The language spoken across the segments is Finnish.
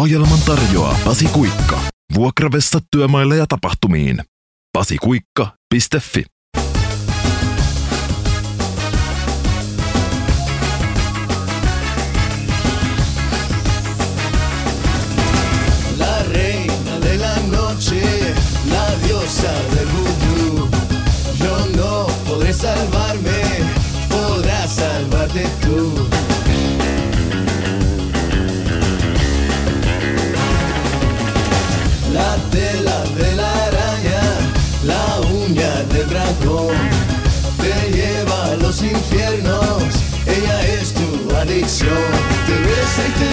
Ohjelman tarjoaa Pasi Kuikka. Vuokravessa työmaille ja tapahtumiin. pasikuikka.fi La no salvarme, Te besa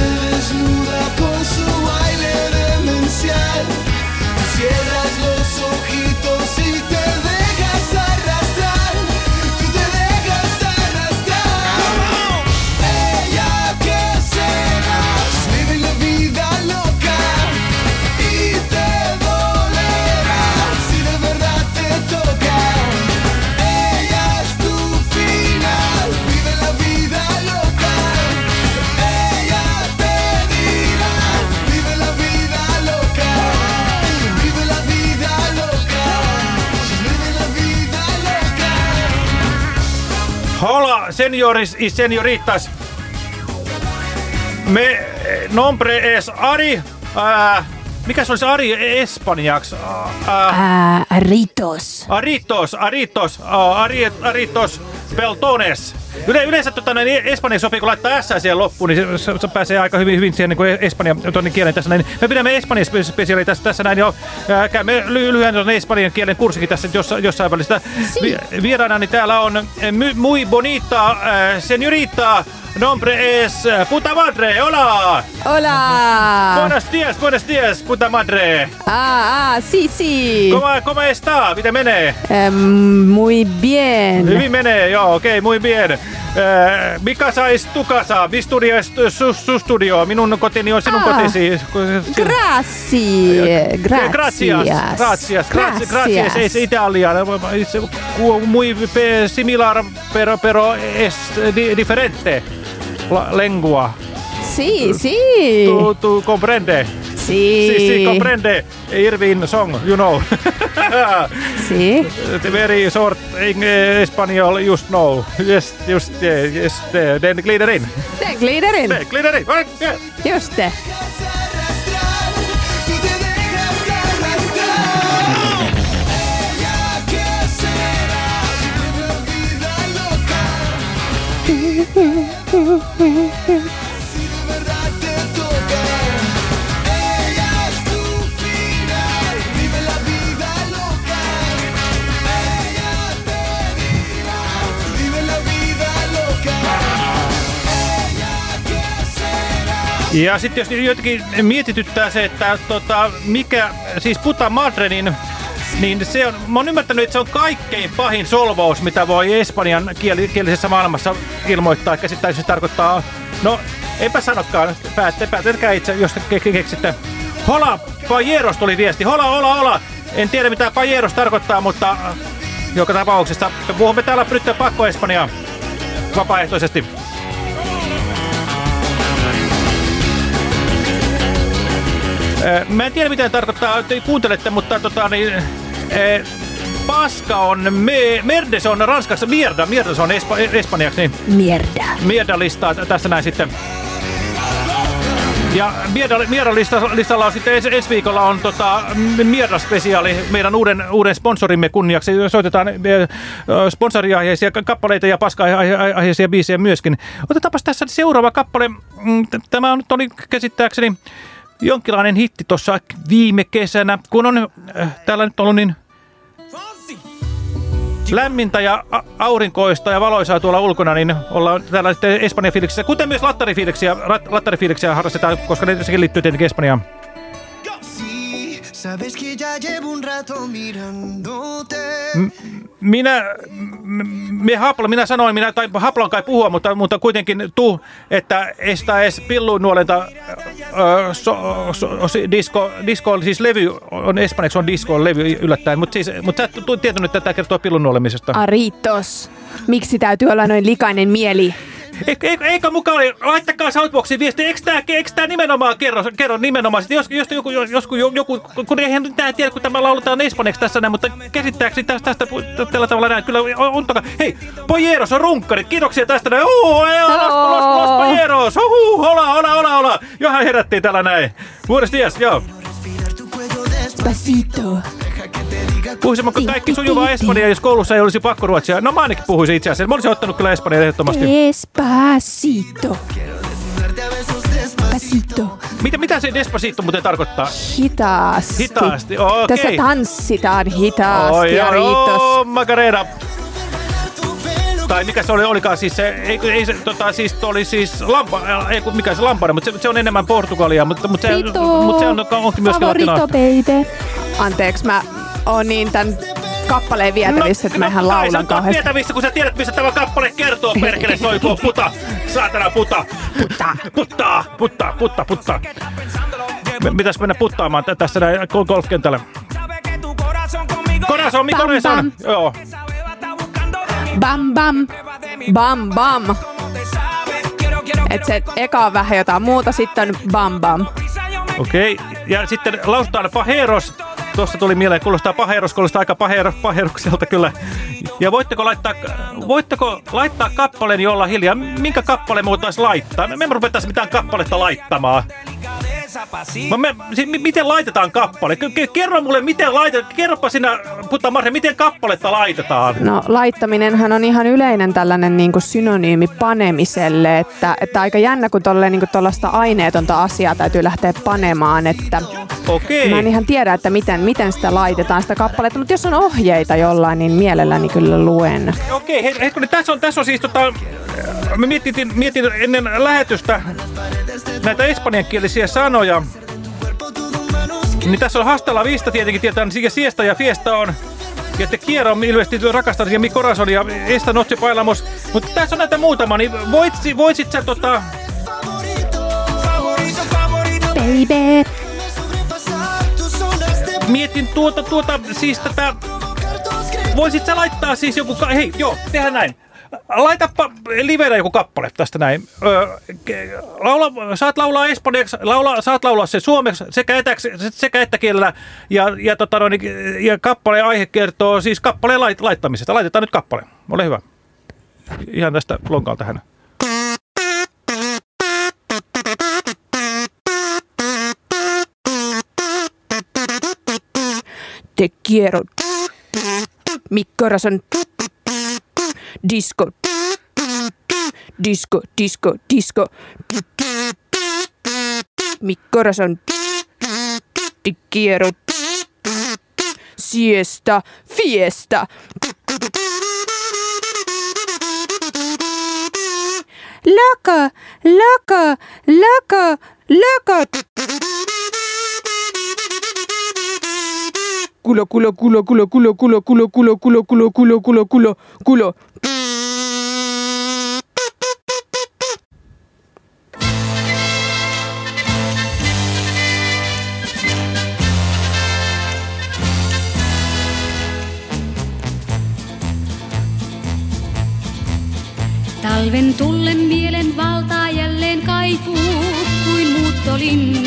Senores y senoritas. Me eh, nombre es Ari. Äh, mikä se olisi Ari espanjaksi? Äh, Ah, Ritos. Aritos, Aritos, äh, Ari, Aritos Peltones. Yle, yleensä tota, näin espanjaksi sopii, kun laittaa S siihen loppuun, niin se, se pääsee aika hyvin, hyvin siihen niin espanjan tuonne kielen tässä näin. Me pidämme espanjan spe- spesiaali tässä, tässä näin jo. Käymme ly- lyhyen espanjan kielen kurssikin tässä jossa, jossain välissä. Vi, vieraanani täällä on muy bonita äh, señorita. Nombre es eh, puta madre, hola! Hola. Buenos días, buenos días, puta madre. Ah, ah, sí, sí. ¿Cómo, cómo está? Miten menee? Em, muy bien. Okei, muy bien. Äh, mikä sais tu casa? Mi es su, su studio. Minun kotini on sinun Ah. kotisi. Gracias. Gracias. Gracias. Gracias. Gracias. Gracias. Es italiano. Es muy similar, pero, pero es di- diferente. La lengua. Sí, sí. Tu, tu comprende? Sí. Si, si, comprende. Irvin song, you know. Sí. The very short in eh, Espanjol just know. Yes, just, yeah, yes, eh, den glider in. Det glider in. Den glider in. Right, yeah. Just det. arrastrar, Ja sitten jos jotenkin mietityttää se, että tota, mikä, siis puta madre, niin, se on, mä oon ymmärtänyt, että se on kaikkein pahin solvaus, mitä voi espanjan kieli, kielisessä maailmassa ilmoittaa. Se tarkoittaa, no eipä sanokaan, päätte, itse, jos ke- ke- keksitte. Hola, pajeros tuli viesti, hola, hola, hola. En tiedä mitä pajeros tarkoittaa, mutta äh, joka tapauksessa me puhumme täällä nyt pakko Espanjaa vapaaehtoisesti. Ö, Mä en tiedä, mitä tarkoittaa, te kuuntelette, mutta tota, niin, e, paska on, me, merdes on ranskaksi, mierda, mierda se on espa, espanjaksi, niin Mierda. mierda listaa tässä näin sitten. Ja Mierda, Mierda lista, listalla on sitten ensi, ensi viikolla on tota, Mierda spesiaali meidän uuden, uuden sponsorimme kunniaksi. Soitetaan eh, sponsoriaiheisia ka- kappaleita ja paska-aiheisia biisejä myöskin. Otetaanpas tässä seuraava kappale. Mm, Tämä on, nyt oli käsittääkseni jonkinlainen hitti tuossa viime kesänä, kun on äh, täällä nyt ollut niin lämmintä ja aurinkoista ja valoisaa tuolla ulkona, niin ollaan täällä sitten Espanjan fiiliksissä, kuten myös lattarifiiliksiä, lattarifiiliksiä harrastetaan, koska ne, sekin liittyy tietenkin Espanjaan. Sabes que ya llevo un rato mirándote. Minä, me Hapla, minä sanoin, minä, tai Haplan kai puhua, mutta, mutta kuitenkin tu, että esta es pillunuolenta ö, so, so, so, disco, disco, siis levy, on espanjaksi on disco levy yllättäen, mutta siis, mutta sä et tietänyt, että tämä kertoo pillun nuolemisesta. Aritos. Miksi täytyy olla noin likainen mieli? Eikö, eikö, eikö mukaan oli, laittakaa Southboxiin viesti, eikö tämä, eikö tämä nimenomaan kerro, kerro nimenomaan, sitten jos, jos joku, jos, joku, kun eihän nyt nää tiedä, kun tämä lauletaan espanjaksi tässä näin, mutta käsittääkseni tästä, tästä tällä tavalla näin, kyllä on, on toka, hei, Pojeros on runkkarit, kiitoksia tästä näin, uhu, los, los, los Pojeros, uhu, hola, hola, hola, hola, johan herättiin tällä näin, vuodesta ties, joo. Despacito. Puhuisimmeko kaikki sujuvaa espanjaa, jos koulussa ei olisi pakkoruotsia? No mä ainakin puhuisin itse asiassa. Mä olisin ottanut kyllä espanjaa ehdottomasti. Despacito. Despacito. Mitä, mitä se despacito muuten tarkoittaa? Hitaasti. Hitaasti, okei. Tässä tanssitaan hitaasti Oi, ja riitos. oh, Macarena. Tai mikä se oli, olikaan siis se, ei, ei se, tota, siis oli siis lampa, ei kun mikä se lampana, mutta se, se on enemmän Portugalia, mutta, mutta, se, Rito. mutta se on, onkin myöskin Favorito, latinalaista. baby. Anteeksi, mä oon niin tän kappaleen vietävissä, että mä ihan kai laulan on kauheasti. vietävissä, kun sä tiedät, mistä tämä kappale kertoo, perkele soikoo, puta, saatana puta, puttaa, puttaa, puttaa, puttaa, puttaa. Me, mitäs mennä puttaamaan tä- tässä näin gol- golfkentällä? Corazon, mi corazon. bam. Joo. Bam, bam. Bam, bam. Et se eka on vähän jotain muuta, sitten on bam, bam. Okei, okay. ja sitten lausutaan paheros. Tuossa tuli mieleen, kuulostaa paheros, kuulostaa aika pahero, paherukselta kyllä. Ja voitteko laittaa, voitteko laittaa kappaleen jolla hiljaa? Minkä kappaleen me voitaisiin laittaa? Me emme mitään kappaletta laittamaan. Mä, me, miten laitetaan kappale? Kerro mulle, miten laitetaan. Kerropa sinä, Putta Marhe, miten kappaletta laitetaan? No laittaminenhan on ihan yleinen tällainen niin kuin synonyymi panemiselle, että, että aika jännä, kun niin tuollaista aineetonta asiaa täytyy lähteä panemaan, että Okei. mä en ihan tiedä, että miten, miten sitä laitetaan sitä kappaletta, mutta jos on ohjeita jollain, niin mielelläni kyllä luen. Okei, he, hetkinen, tässä on, tässä on siis tota, me mietin, mietin ennen lähetystä näitä espanjankielisiä sanoja. Niin tässä on hastella vista tietenkin, tietää, niin siesta ja fiesta on. Ja te quiero on ilmeisesti rakastan ja mi corazon ja esta noche bailamos. Mutta tässä on näitä muutama, niin voit, voisit sä tota... Baby. Mietin tuota, tuota, siis tätä... Voisit sä laittaa siis joku... ka- Hei, joo, tehdään näin. Laitapa livenä joku kappale tästä näin. Öö, laula, saat laulaa espanjaksi, laula, saat laulaa se suomeksi sekä, etäksi, sekä ettäkielellä. Ja, ja, tota noin, ja kappaleen aihe kertoo siis kappaleen lait, laittamisesta. Laitetaan nyt kappale. Ole hyvä. Ihan tästä lonkalta tähän. Te quiero. Mi corazón. Disco. Disco, disco, disco. Mi corazón. Te quiero. Siesta, fiesta. Loco, loco, loco, loco. Culo, culo, culo, culo, culo, culo, culo, culo, culo, culo, culo, culo, culo, culo. Talven tullen mielen valtaa jälleen kaipuu, kuin muuttolinnut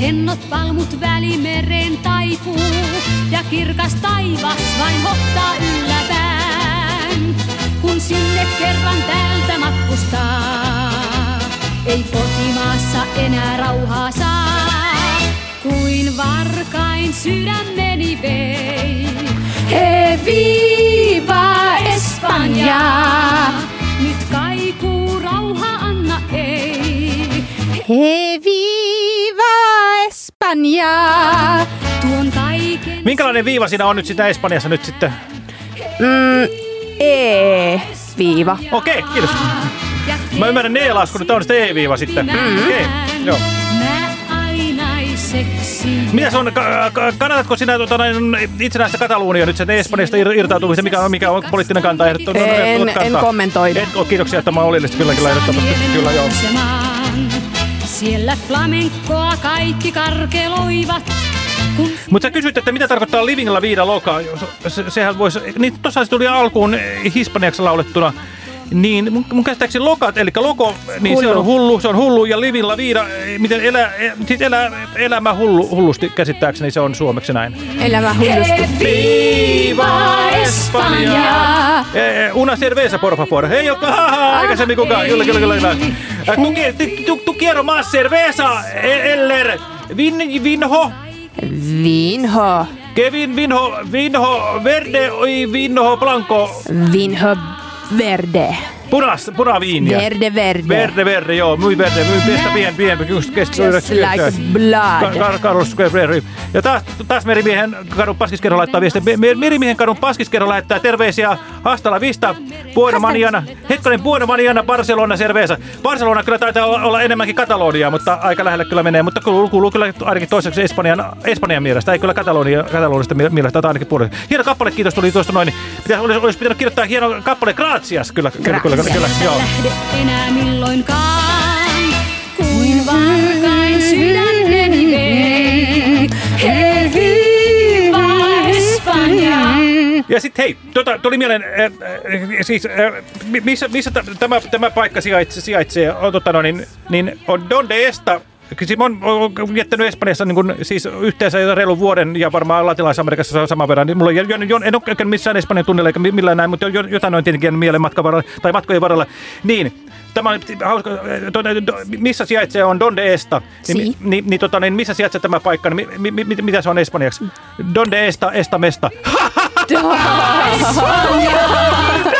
hennot palmut välimereen taipuu, ja kirkas taivas vain hottaa ylläpään. Kun sinne kerran täältä matkustaa, ei kotimaassa enää rauhaa saa, kuin varkain sydämeni vei. He viva Espanja, nyt kaikuu rauha anna ei. He Espanja. Tuon kaiken Minkälainen viiva siinä on nyt sitä Espanjassa nyt sitten? Mm, e viiva. Okei, kiitos. Mä ymmärrän E-lasku, nyt on sitten E-viiva sitten. Mm. Okei, joo. Mä ainaiseksi. Mitäs on, ka- ka- kannatatko sinä näin, itsenäistä Kataluunia nyt sen Espanjasta ir- irtautumista? Mikä on, mikä on poliittinen kanta? En- ehdottomat en kantaa? kommentoida. Et, oh, kiitoksia, että mä oleellisesti kyllä, kyllä ehdottomasti. Kyllä, joo. Siellä flamenkoa kaikki karkeloivat, Mutta sä kysyt, että mitä tarkoittaa living la vida loca. Se, sehän voisi, niin tuossa se tuli alkuun hispaniaksi laulettuna. Niin mun, mun käsittääkseni lokat, eli logo, niin se Hullu. on hullu, se on hullu ja living la vida, eh, miten elä, siis elä, elämä hullu, hullusti käsittääkseni se on suomeksi näin. Elämä hullusti. Viva Espanja! Eh, una cerveza, por favor. Ei joka, aikaisemmin kukaan. Kyllä, kyllä, kyllä. kyllä. Eh, Tu, qui- tu, tu quiero más cerveza, eh, eller vin, vinho, Vinho. Kevin vinho, vinho verde, oi vinho blanco, Vinho verde. Punas, punaviinia. Verde verde. Verde, verde, joo, muy verde, muy pestä pien, pien, just kestä. Just like blood. Ka- Carlos Guerrero. Ja taas, taas Merimiehen kadun paskiskerro laittaa viestiä. Me- me- Merimiehen kadun paskiskerro lähettää terveisiä Hastala Vista, Buena Maniana. Hetkonen, Buena Maniana, Barcelona, Cerveza. Barcelona kyllä taitaa olla, enemmänkin Katalonia, mutta aika lähelle kyllä menee. Mutta kuuluu, kuuluu kyllä ainakin toiseksi Espanjan, Espanjan mielestä. Ei kyllä Katalonia, Katalonista mie- mielestä, tai ainakin puolesta. Hieno kappale, kiitos, tuli tuosta noin. Pitäisi, olisi, olisi pitänyt kirjoittaa hieno kappale, Gracias. Kyllä, kyllä, kyllä, kyllä, kyllä, joo. lähde enää milloinkaan, kuin varkain sydämeni vei. He viva Espanja! Ja sitten hei, tota, tuli mieleen, äh, äh, siis äh, mi- missä, missä tämä, tämä paikka sijaitsee, sijaitsee on, tota, no, niin, niin on Donde Esta. Mä oon oon viettänyt Espanjassa niin kun, siis yhteensä reilun vuoden ja varmaan Latinalais-Amerikassa se on saman verran. Niin mulla jo, jo, en ole käynyt missään Espanjan tunnilla eikä mi- millään näin, mutta jo, jotain on tietenkin mieleen matkan varrella, tai matkojen varrella. Niin, tämä on hauska, äh, tuota, do- missä sijaitsee on Donde Esta. Si. Niin, niin, niin, tota, niin missä sijaitsee tämä paikka, niin mi, mi, mi, mitä se on espanjaksi? Donde Esta, Esta Mesta. Esta,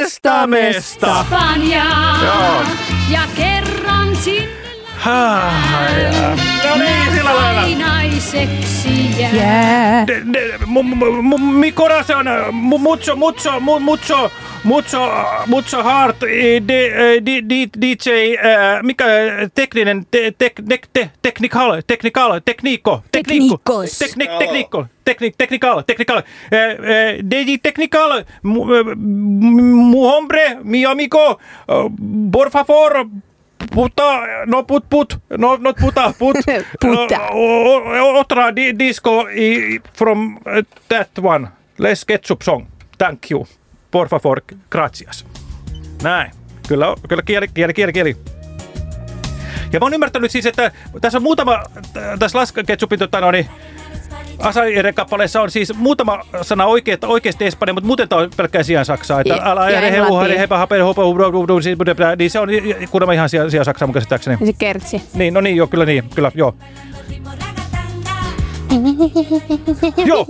mesta mesta. Spania. Espanjaan ja kerran sinne. No niin, sillä lailla. naiseksi jää. Yeah. De- de- mu- mu- mu- Mi corazón, mu- mucho, mucho, mu- mucho, mucho, mucho heart, eh, de, di, di, DJ, eh, mikä eh, tekninen, te, tek, tek, te, technical, technical, tekniikko, tekniikko, teknik, tekniikko, teknik, teknical, teknical, eh, mu, mu hombre, mi amigo, por favor, Puta, no put put, no not puta put. Puta. O- Otra di- disco i- from uh, that one. Les Ketchup song. Thank you. Por favor, gracias. Näin. Kyllä, kyllä kieli, kieli, kieli, kieli. Ja mä oon ymmärtänyt siis, että tässä on muutama, tässä Las Ketchupin tota, no, niin, Asaire kappaleessa on siis muutama sana oikea, oikeasti espanja, mutta muuten tämä on pelkkää sijaan saksaa. Että Ja- ala ja ja englantia. hepa, hape, hopa, niin se on kuulemma ihan sijaan, saksaa mun käsittääkseni. Se kertsi. Niin, no niin, joo, kyllä niin, kyllä, joo. Joo,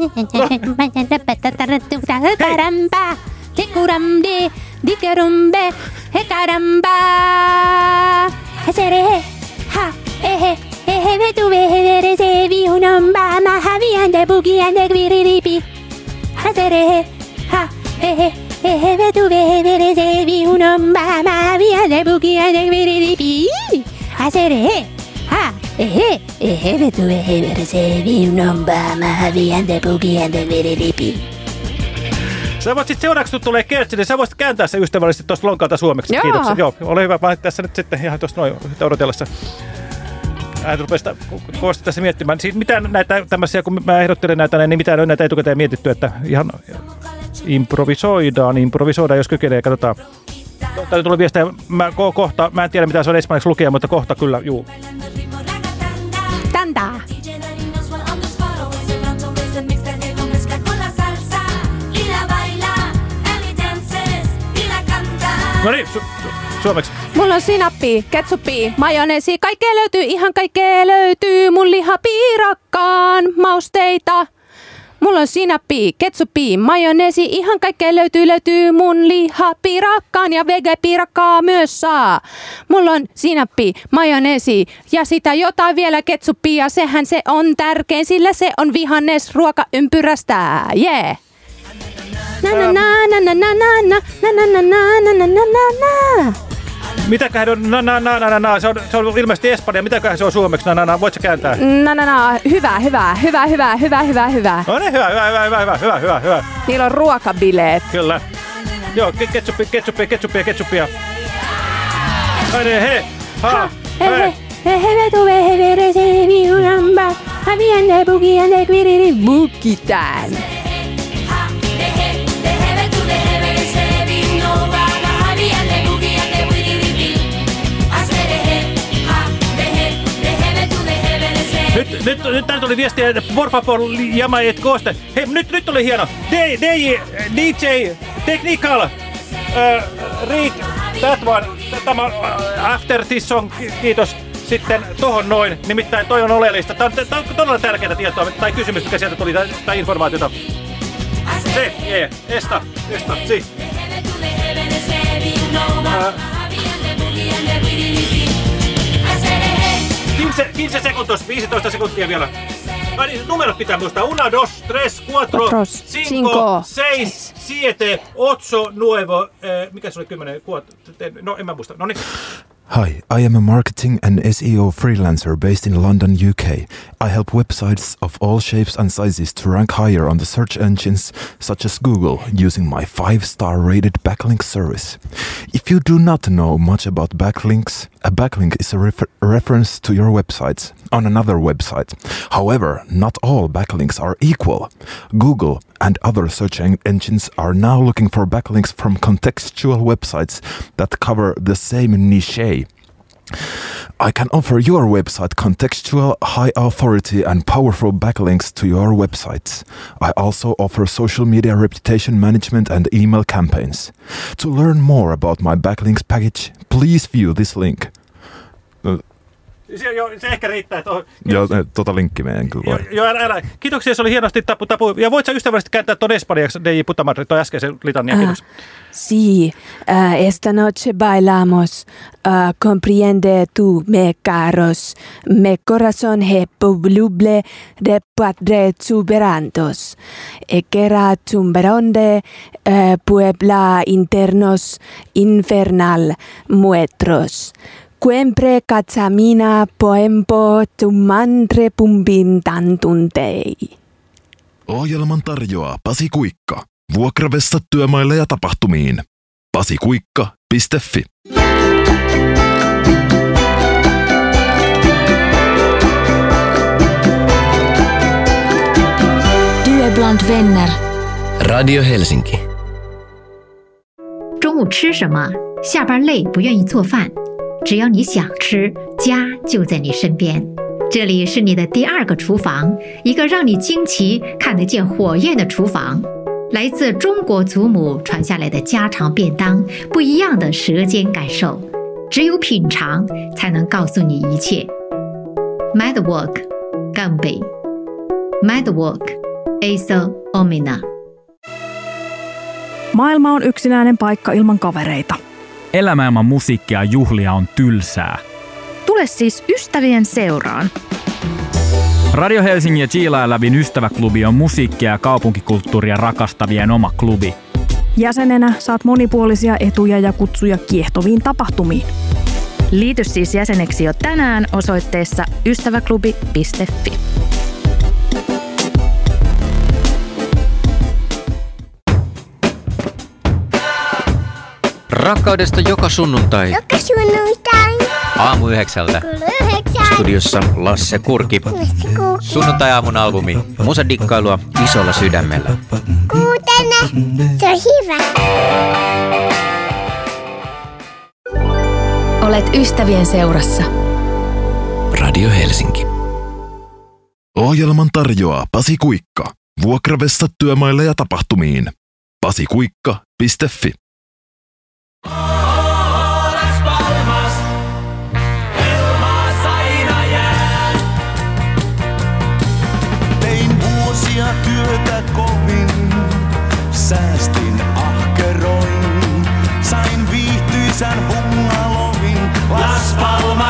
vehe vere se vi unomba, ma havi ande bugi ande gwiriripi. sä voit sitten seuraavaksi, kun tulee kertsi, niin sä voisit kääntää se ystävällisesti tuosta lonkalta suomeksi. Joo. Kiitoksia. Joo, ole hyvä. Mä tässä nyt sitten ihan tuosta noin odotellessa. Hän rupesi tä- ko- kovasti tässä miettimään. Siis mitään näitä tämmöisiä, kun mä ehdottelin näitä, niin mitään on näitä etukäteen mietitty, että ihan improvisoidaan, improvisoidaan, jos kykenee, katsotaan. Täällä tuli viestiä, mä, ko, kohta, mä en tiedä mitä se on espanjaksi lukea, mutta kohta kyllä, juu. Tanta. No niin, su, su, suomeksi. Mulla on sinappi, ketsuppi, majoneesi, kaikkea löytyy, ihan kaikkea löytyy. Mun lihapiirakkaan mausteita. Mulla on sinappi, ketsuppi, majoneesi, ihan kaikkea löytyy, löytyy mun lihapiirakkaan ja vegepiirakkaa myös saa. Mulla on sinappi, majoneesi ja sitä jotain vielä ketsuppia, sehän se on tärkein, sillä se on vihannes ruokaympyrästä. Yeah. Na na Mitäköhän on, na, na, na, na, na, na. Se, on, se on ilmeisesti Espanja. Mitäköhän se on suomeksi? Na, na, na. Voitko kääntää? Na, na, na. Hyvä, hyvä, hyvä, hyvä, hyvä, hyvä, hyvä. No niin, hyvä, hyvä, hyvä, hyvä, hyvä, hyvä, hyvä, hyvä. Niillä on ruokabileet. Kyllä. Joo, ke- ketsuppia, ketsuppia, ketsuppia, ketsuppia. Ai niin, he, ha, he. Boogie time. Nyt, nyt, nyt tänne tuli viestiä, por favor, llama et coste. Hei, nyt, nyt oli hieno. DJ, DJ, DJ Technical, uh, Rick, that one, tämä uh, after this song, ki- kiitos. Sitten tohon noin, nimittäin toi on oleellista. Tämä on, tää on todella tärkeää tietoa, tai kysymys, mikä sieltä tuli, tai, tai informaatiota. Se, yeah, esta, esta, si. Uh, 15, 15 sekuntos, 15 sekuntia vielä. Ai niin, numerot pitää muistaa. Una, dos, tres, cuatro, Otros, cinco, cinco, seis, siete, ocho, nuevo. Eh, mikä se oli kymmenen? Kuot, no en mä muista. No niin. Hi, I am a marketing and SEO freelancer based in London, UK. I help websites of all shapes and sizes to rank higher on the search engines such as Google using my 5-star rated backlink service. If you do not know much about backlinks, a backlink is a refer- reference to your website on another website. However, not all backlinks are equal. Google and other search en- engines are now looking for backlinks from contextual websites that cover the same niche. I can offer your website contextual, high authority, and powerful backlinks to your website. I also offer social media reputation management and email campaigns. To learn more about my backlinks package, please view this link. Se, jo, se ehkä riittää. Tuohon. Joo, tota linkki meidän kyllä Joo, joo, älä, älä. Kiitoksia, se oli hienosti tapu, tapu. Ja voit sä ystävällisesti kääntää tuon espanjaksi, DJ Putamadri, tuon äskeisen litania, kiitos. Sí, uh, esta noche bailamos. Uh, comprende tu me caros. Me corazón he publible de padre exuberantos. Equera tumberonde uh, puebla internos infernal muetros Quempre catamina poempo tu mantre pumbin tantuntei. Ohjelman tarjoaa Pasi Kuikka. Vuokravessa työmaille ja tapahtumiin. pasikuikka.fi Du är bland vänner. Radio Helsinki. 中午吃什么？下班累不愿意做饭， 只要你想吃，家就在你身边。这里是你的第二个厨房，一个让你惊奇、看得见火焰的厨房。来自中国祖母传下来的家常便当，不一样的舌尖感受，只有品尝才能告诉你一切。Mad Work，干杯！Mad Work，Aso Omina。Maailma on yksinäinen paikka ilman kavereita. Elämä ilman musiikkia ja juhlia on tylsää. Tule siis ystävien seuraan. Radio Helsingin ja Chiila Lävin ystäväklubi on musiikkia ja kaupunkikulttuuria rakastavien oma klubi. Jäsenenä saat monipuolisia etuja ja kutsuja kiehtoviin tapahtumiin. Liity siis jäseneksi jo tänään osoitteessa ystäväklubi.fi. Rakkaudesta joka sunnuntai Joka sunnuntai. aamu yhdeksältä. Kello yhdeksän. Studiossa Lasse Kurki. Sunnuntai-aamun albumi. Musadikkailua isolla sydämellä. Kuutena. Se on hyvä. Olet ystävien seurassa. Radio Helsinki. Ohjelman tarjoaa Pasi Kuikka. Vuokravessa työmaille ja tapahtumiin. pasikuikka.fi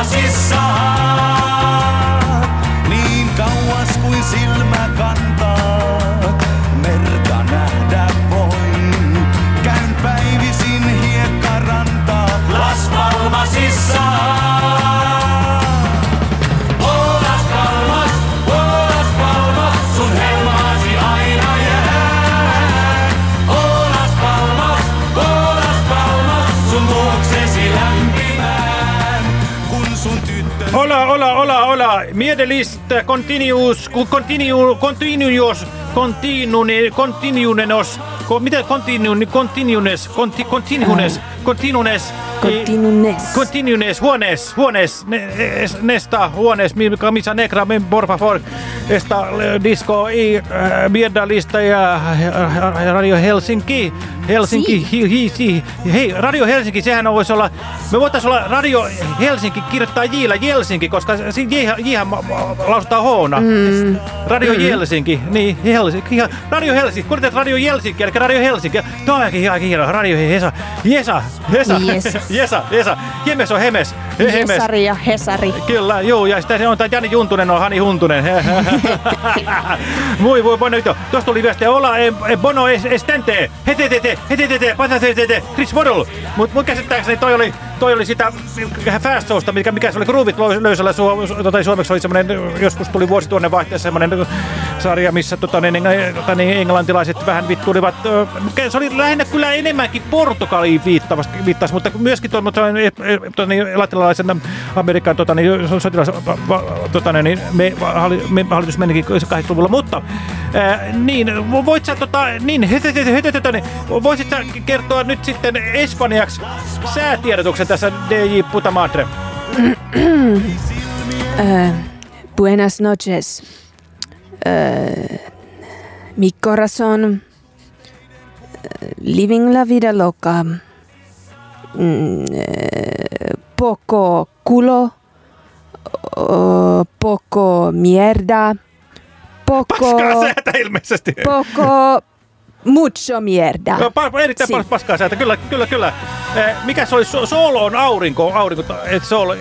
Nazis saw. Hola. Miedelist continuous, continue, continuous, continune, continunenos, ko, mitä continune, continunes, conti, continunes, continunes, Continunes. Continunes, huonees, huonees, ne, es- nesta, huonees, mi- missä negra, men por favor, esta disco i äh, mierda lista ja äh, Radio Helsinki, Helsinki, hi, hi, hi, hei, Radio Helsinki, sehän voisi olla, me voitaisiin olla Radio Helsinki, kirjoittaa Jillä Helsinki, koska se J, J lausutaan Hona. Mm. Radio Mm. Helsinki, niin Helsinki, ihan Radio Helsinki, kun Radio Helsinki, eli Radio Helsinki, tämä onkin ihan hieno, Radio Hesa, Jesa, Jesa. Jesa, Jesa, Jemes on Hemes, He- Hemes. Hesari ja Hesari. Kyllä, joo, ja sitten se on tämä Jani Juntunen, on Hani Huntunen. Muy, muy bonito. Tuosta tuli viestiä, olla e, e bono es, estente, hetetete, hetetete, patatete, Chris Waddle. Mut mun käsittääkseni toi oli, toi oli sitä fast showsta, mikä, mikä se oli Groovit lö- löysällä su, tota, suomeksi oli semmoinen, joskus tuli vuosi tuonne vaihteessa semmoinen sarja, missä tota, niin, tota, niin, englantilaiset vähän vittuilivat. ö, Se oli lähinnä kyllä enemmänkin Portugaliin viittavasti, viittasi, mutta myöskin tuon tota, niin, e- tota, niin, latinalaisen Amerikan tota, niin, sotilas, va- tota, niin, me, halli, me, hallitus menikin 80-luvulla, mutta ää, niin, vo- voit sä tota, niin, hetetetet, hetetetet, niin, voisit sä kertoa nyt sitten espanjaksi säätiedotuksen tässä DJ Puta Madre? Eh, buenas noches. Eh, mi corazón. living la vida loca. Mm, eh, poco culo. poco mierda. Poco. Paskaa säätä ilmeisesti. Poco. Mucho mierda. No, pa, erittäin Si. paskaa säätä, kyllä, kyllä, kyllä. Eh, mikä se oli? So, solo on aurinko, aurinko, et sol,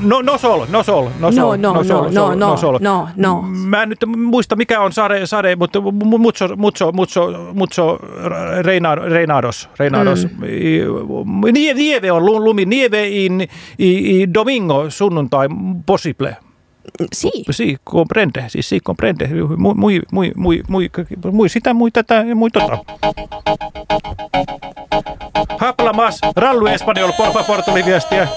no, no sol, no sol, no sol, No, no, sol, no, sol, no, sol. no, no. Mä en nyt muista mikä on sade, sade mutta mu- mucho, mucho, mucho, mucho reina- reinados, reinados. Mm. Nie- Nieve on lu- lumi, nieve in, i, i domingo, sunnuntai, possible. Si. Si, comprende, siis si, comprende. Muy, muy, muy, muy, muy sitä, muy tätä ja muy tota. Habla más, rallu espanjol, por favor, tuli viestiä.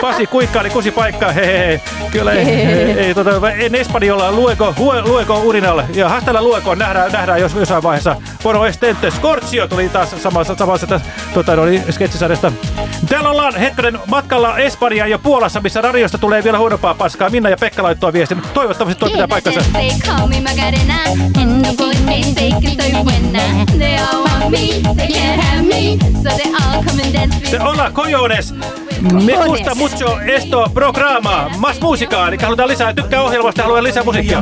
Pasi kuikkaali kusi paikka, hehehe. Kyllä ei, ei, ei tota, en espanjolla lueko, lue, lueko urinalle. Ja hastella lueko, nähdään, nähdään jos, jossain vaiheessa. Poro estente, Scorchio tuli taas samassa, samassa tässä, tota, no, niin, sketsisarjasta. Täällä ollaan hetken matkalla Espanjaan ja Puolassa, missä radiosta tulee vielä huonompaa paskaa. Minna ja Pekka laittoi viestin. Toivottavasti toi pitää paikkansa. Se Hola, cojones! Me gusta mucho esto programa. Más musiikkaa. Eli halutaan lisää. Tykkää ohjelmasta, haluan lisää musiikkia.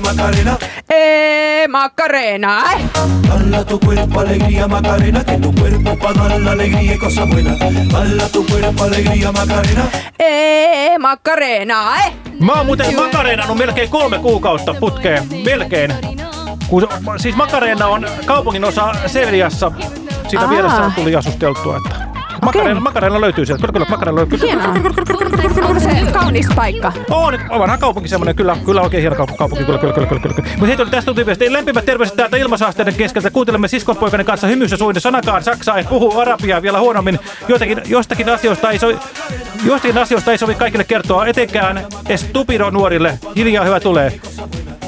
Macarena. Eh, Macarena. eh. Hala tu cuerpo alegría Macarena. Que tu cuerpo es pa' dar la alegría y cosas buenas. Hala tu cuerpo alegría Macarena. Eh, Macarena. eh. Mä oon muuten makareenannut melkein kolme kuukautta putkeen. Melkein. Kun, siis Makareena on kaupungin osa Sevillassa. Siitä Aa. vieressä tuli asusteltua. Että Makareena, Makareena löytyy sieltä. Kyllä, kyllä, Makareena löytyy. Hienoa. Onko se kaunis paikka? On, on vanha kaupunki semmoinen, kyllä, kyllä oikein hieno kaup- kaupunki, kyllä, kyllä, kyllä, kyllä, kyllä. Mutta hei, tästä tuli viesti. Lämpimät terveiset täältä ilmasaasteiden keskeltä. Kuuntelemme siskonpoikani kanssa hymyssä suin sanakaan saksaa, en puhu arabiaa vielä huonommin. Joitakin, jostakin, asioista ei sovi, jostakin asioista ei sovi kaikille kertoa, etenkään estupido nuorille. Hiljaa hyvä tulee.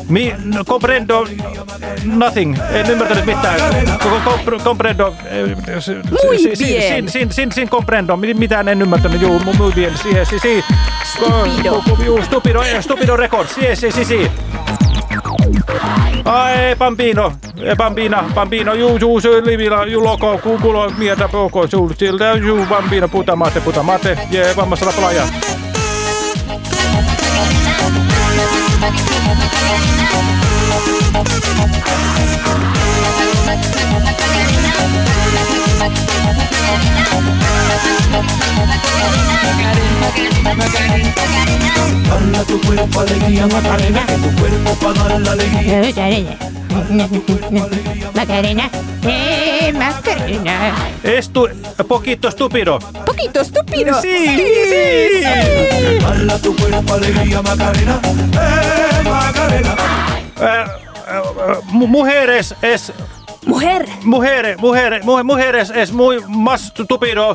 Mi, no, comprendo nothing. En ymmärtänyt mitään. Koko compr- comprendo. eh, Muy bien. Sin, sin, sin, sin comprendo. Mi- Mitään en ymmärtänyt. Juu, mu- muy bien. Si, si, si. Stupido. Juu, stupido, eh, stupido records. Si, si, si, si. Ai, bambino, bambina, bambino, juu, juu, se livila, juu, loko, kukulo, mierda, poko, juu, siltä, juu, bambino, puta mate, puta mate, jee, vammassa la playa. Hala tu cuerpo alegría Macarena. Que tu cuerpo es pa' dar la alegría. Macarena, eh, Macarena. Estu, poquito stupido. Poquito stupido. Si, si. Hala tu cuerpo alegría Macarena. Eh, Macarena. Eh, eh, mu- mujeres es Mujer. Mujer, mujer, mujer, mujeres es muy más tupido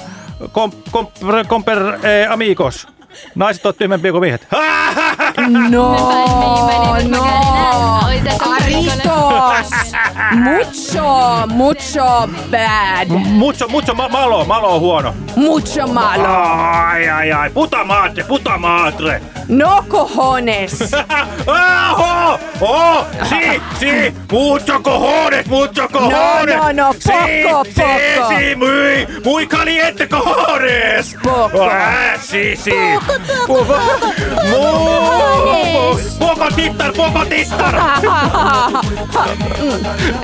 com, com, comper eh, amigos. Naiset on tyhmempiä kuin miehet. No, no. Aritos. Mucho, mucho bad. Mucho, mucho ma- malo, malo on huono. Mucho malo. Ai, ai, ai. Puta madre, puta madre. No cojones. ¡Ah, oh! ¡Sí! ¡Sí! ¡Mucho cojones! ¡Mucho cojones! no, no, sí, poco, sí, poco. Sí, muy, muy caliente cojones. Poco. Ah, sí, sí. Poco. Mu- Poco tittar, poco tittar.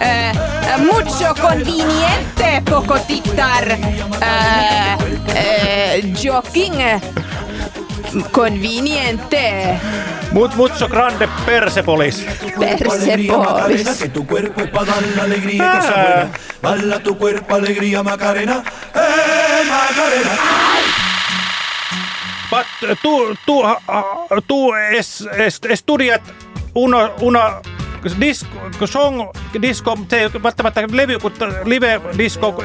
Eh, eh, mucho conveniente, poco tittar. Eh, eh, jogging. Conveniente. Mut, mucho grande persepolis. Persepolis. Que tu cuerpo es para dar la alegría y cosa buena. Bala tu cuerpo, alegría, Macarena. ¡Eh, Macarena! But tu, tu, tu es, es, estudiat uno, una disco, song, disco, se ei välttämättä levy, mutta live disco,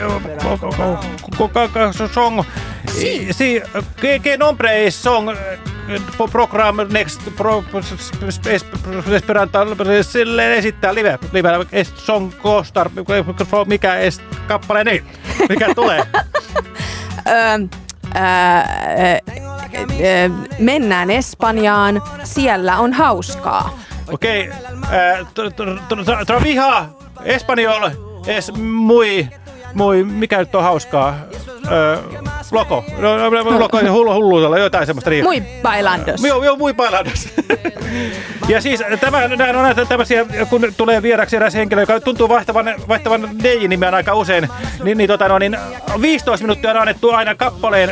song, si, si, que, nombre es song, po- program next pro, esperanta sille esittää live, live es song kostar, mikä es kappale niin, mikä tulee? Ö, ö, ö, mennään Espanjaan, siellä on hauskaa. Okei, äh, traviha, espanjol, es muy, muy, mikä nyt on hauskaa? Loko, no, loko, hullu, hulluudella, jotain semmoista niin. Muy bailandos. Joo, joo, muy bailados. ja siis tämä, nämä on näitä tämmöisiä, kun tulee vieraksi eräs henkilö, joka tuntuu vaihtavan, vaihtavan DJ-nimeä aika usein, niin, niin, tota, no, niin 15 minuuttia on annettu aina kappaleen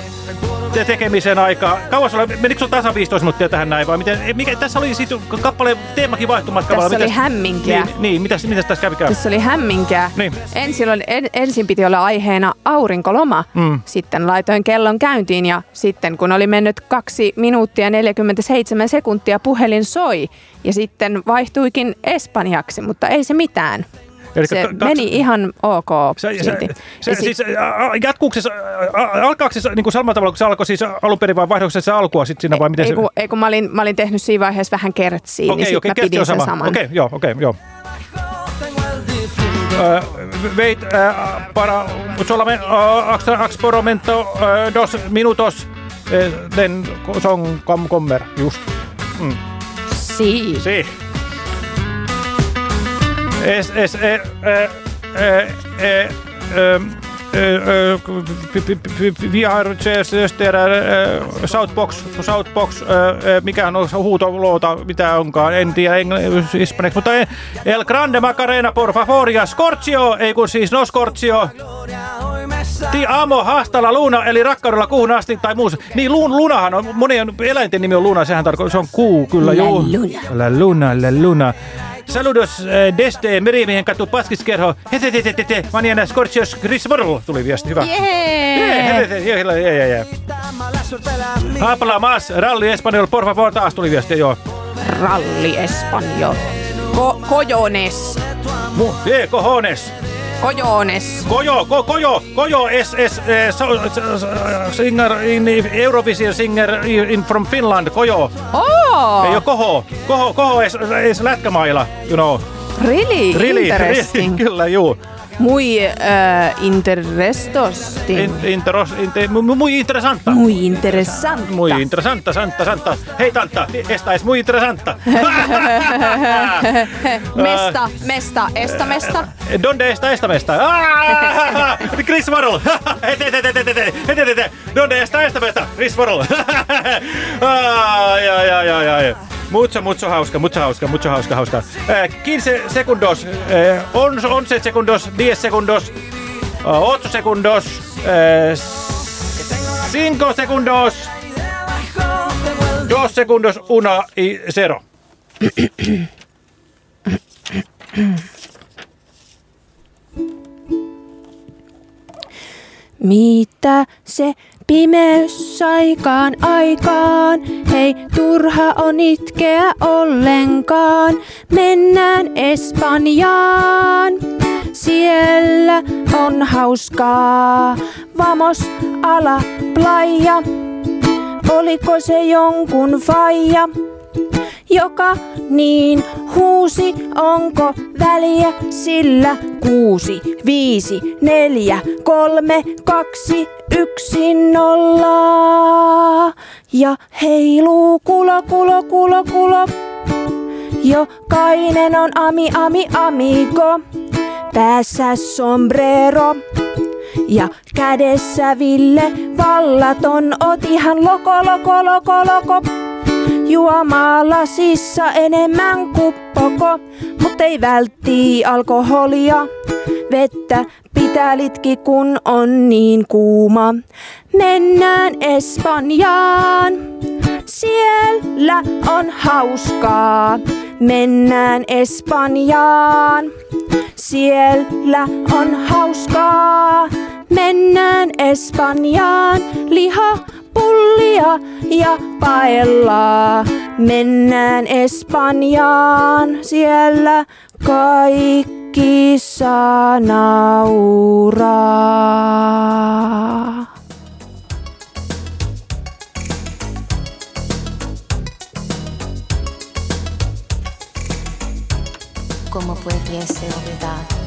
te- tekemisen aikaa. Kauan sulla, menikö sulla tasan 15 minuuttia tähän näin vai miten? Mikä, tässä oli siitä kappaleen teemakin vaihtumatkalla. Tässä oli Mitäs- hämminkiä. Niin, niin mitäs, mitäs tässä kävikään? Tässä oli hämminkiä. Niin. Ensin, oli, en, ensin piti olla aiheena aurinkoloma. Mm. Sitten laitoin kellon käyntiin ja sitten kun oli mennyt 2 minuuttia 47 sekuntia puhelin soi. Ja sitten vaihtuikin espanjaksi, mutta ei se mitään. Elikkä se ka- kaksi- meni ihan ok Se, se, silti. se, Ja sit- siis, jatkuuko se, alkaako se niin kuin samalla tavalla kuin se alkoi siis alun perin vai vaihdoiko se se alkua sitten siinä vai miten ei, se? kun, ei kun mä olin, mä olin tehnyt siinä vaiheessa vähän kertsiä, niin Okei, sitten okei, mä pidin sen sama. saman. Okei, joo, okei, joo. Äh, Veit äh, para solamente äh, experimento äh, dos minutos äh, den song kom kommer just. Mm. Si. Si. Es, es, eh, eh, eh, eh, eh, eh, Vi har Öster, Southbox, Southbox, eh, eh, mikä on huutoluota, mitä onkaan, en tiedä espanjaksi, mutta eh, El Grande Macarena, por favor, ja Scorchio, ei kun siis no Scorchio, Ti amo hastalla luna, eli rakkaudella kuuhun asti tai muussa. Niin lun, lunahan on, monien eläinten nimi on luna, sehän tarkoittaa, se on kuu kyllä, La joo. luna. La luna, la luna. Saludos eh, desde merimiehen katu Paskiskerho. Hetetetetete, Maniana Scorchios Chris Morrell tuli viesti, hyvä. Jee! Habla más, ralli espanjol, por favor, taas tuli viesti, joo. Ralli Espanjol. Ko, kojones. Mu, je, cojones. Kojones. Kojo, ko, kojo, kojo es, es, eh, so, so, so, singer in Eurovision singer in from Finland, kojo. Oh! Ei oo koho. Koho, koho es, es lätkämailla, you know. Really? Really, Interesting. kyllä, juu. Muy uh, interesting. In, interos, inte, mu- muy interesanta. Muy interesante. Muy interesanta, santa, santa. Hei tanta, esta es muy interesanta. mesta, mesta, esta mesta. Donde está esta mesta? Ah, Chris hete. Donde está esta mesta? Chris Warrell. Ai, ai, ai, ai, ai. Mucho, mucho hauska, mucho hauska, mucho hauska, hauska. Eh, 15 segundos, eh, 11 segundos, 10 segundos, eh, 8 segundos, eh, 5 segundos, 2 segundos, 1 y 0. Mitä se pimeys saikaan aikaan? Hei, turha on itkeä ollenkaan. Mennään Espanjaan. siellä on hauskaa. Vamos ala playa, oliko se jonkun faija? Joka niin huusi, onko väliä sillä kuusi, viisi, neljä, kolme, kaksi, yksi, nolla. Ja heiluu kulo, kulo, kulo, kulo. Jokainen on ami, ami, amigo. Päässä sombrero. Ja kädessä Ville vallaton otihan loko, loko, loko, loko. Juomaa lasissa enemmän kuppoko, mutta ei välttii alkoholia. Vettä pitää litki kun on niin kuuma. Mennään Espanjaan, siellä on hauskaa. Mennään Espanjaan, siellä on hauskaa. Mennään Espanjaan, liha, pullia ja paellaa. Mennään Espanjaan, siellä kaikki saa nauraa. ¿Cómo pudiese olvidar?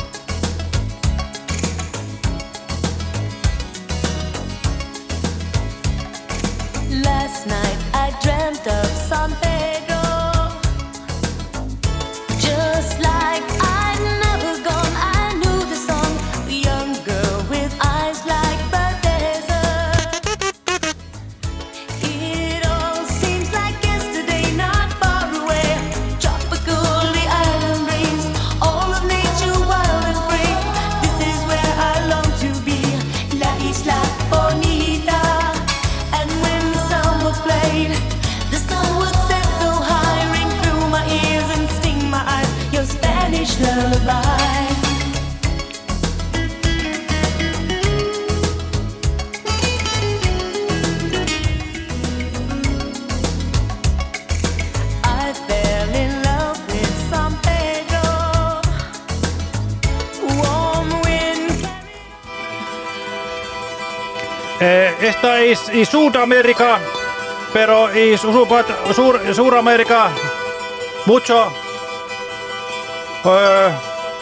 Last night es Sudamérica, pero Supat- Sur, Suramérica. Mucho eh,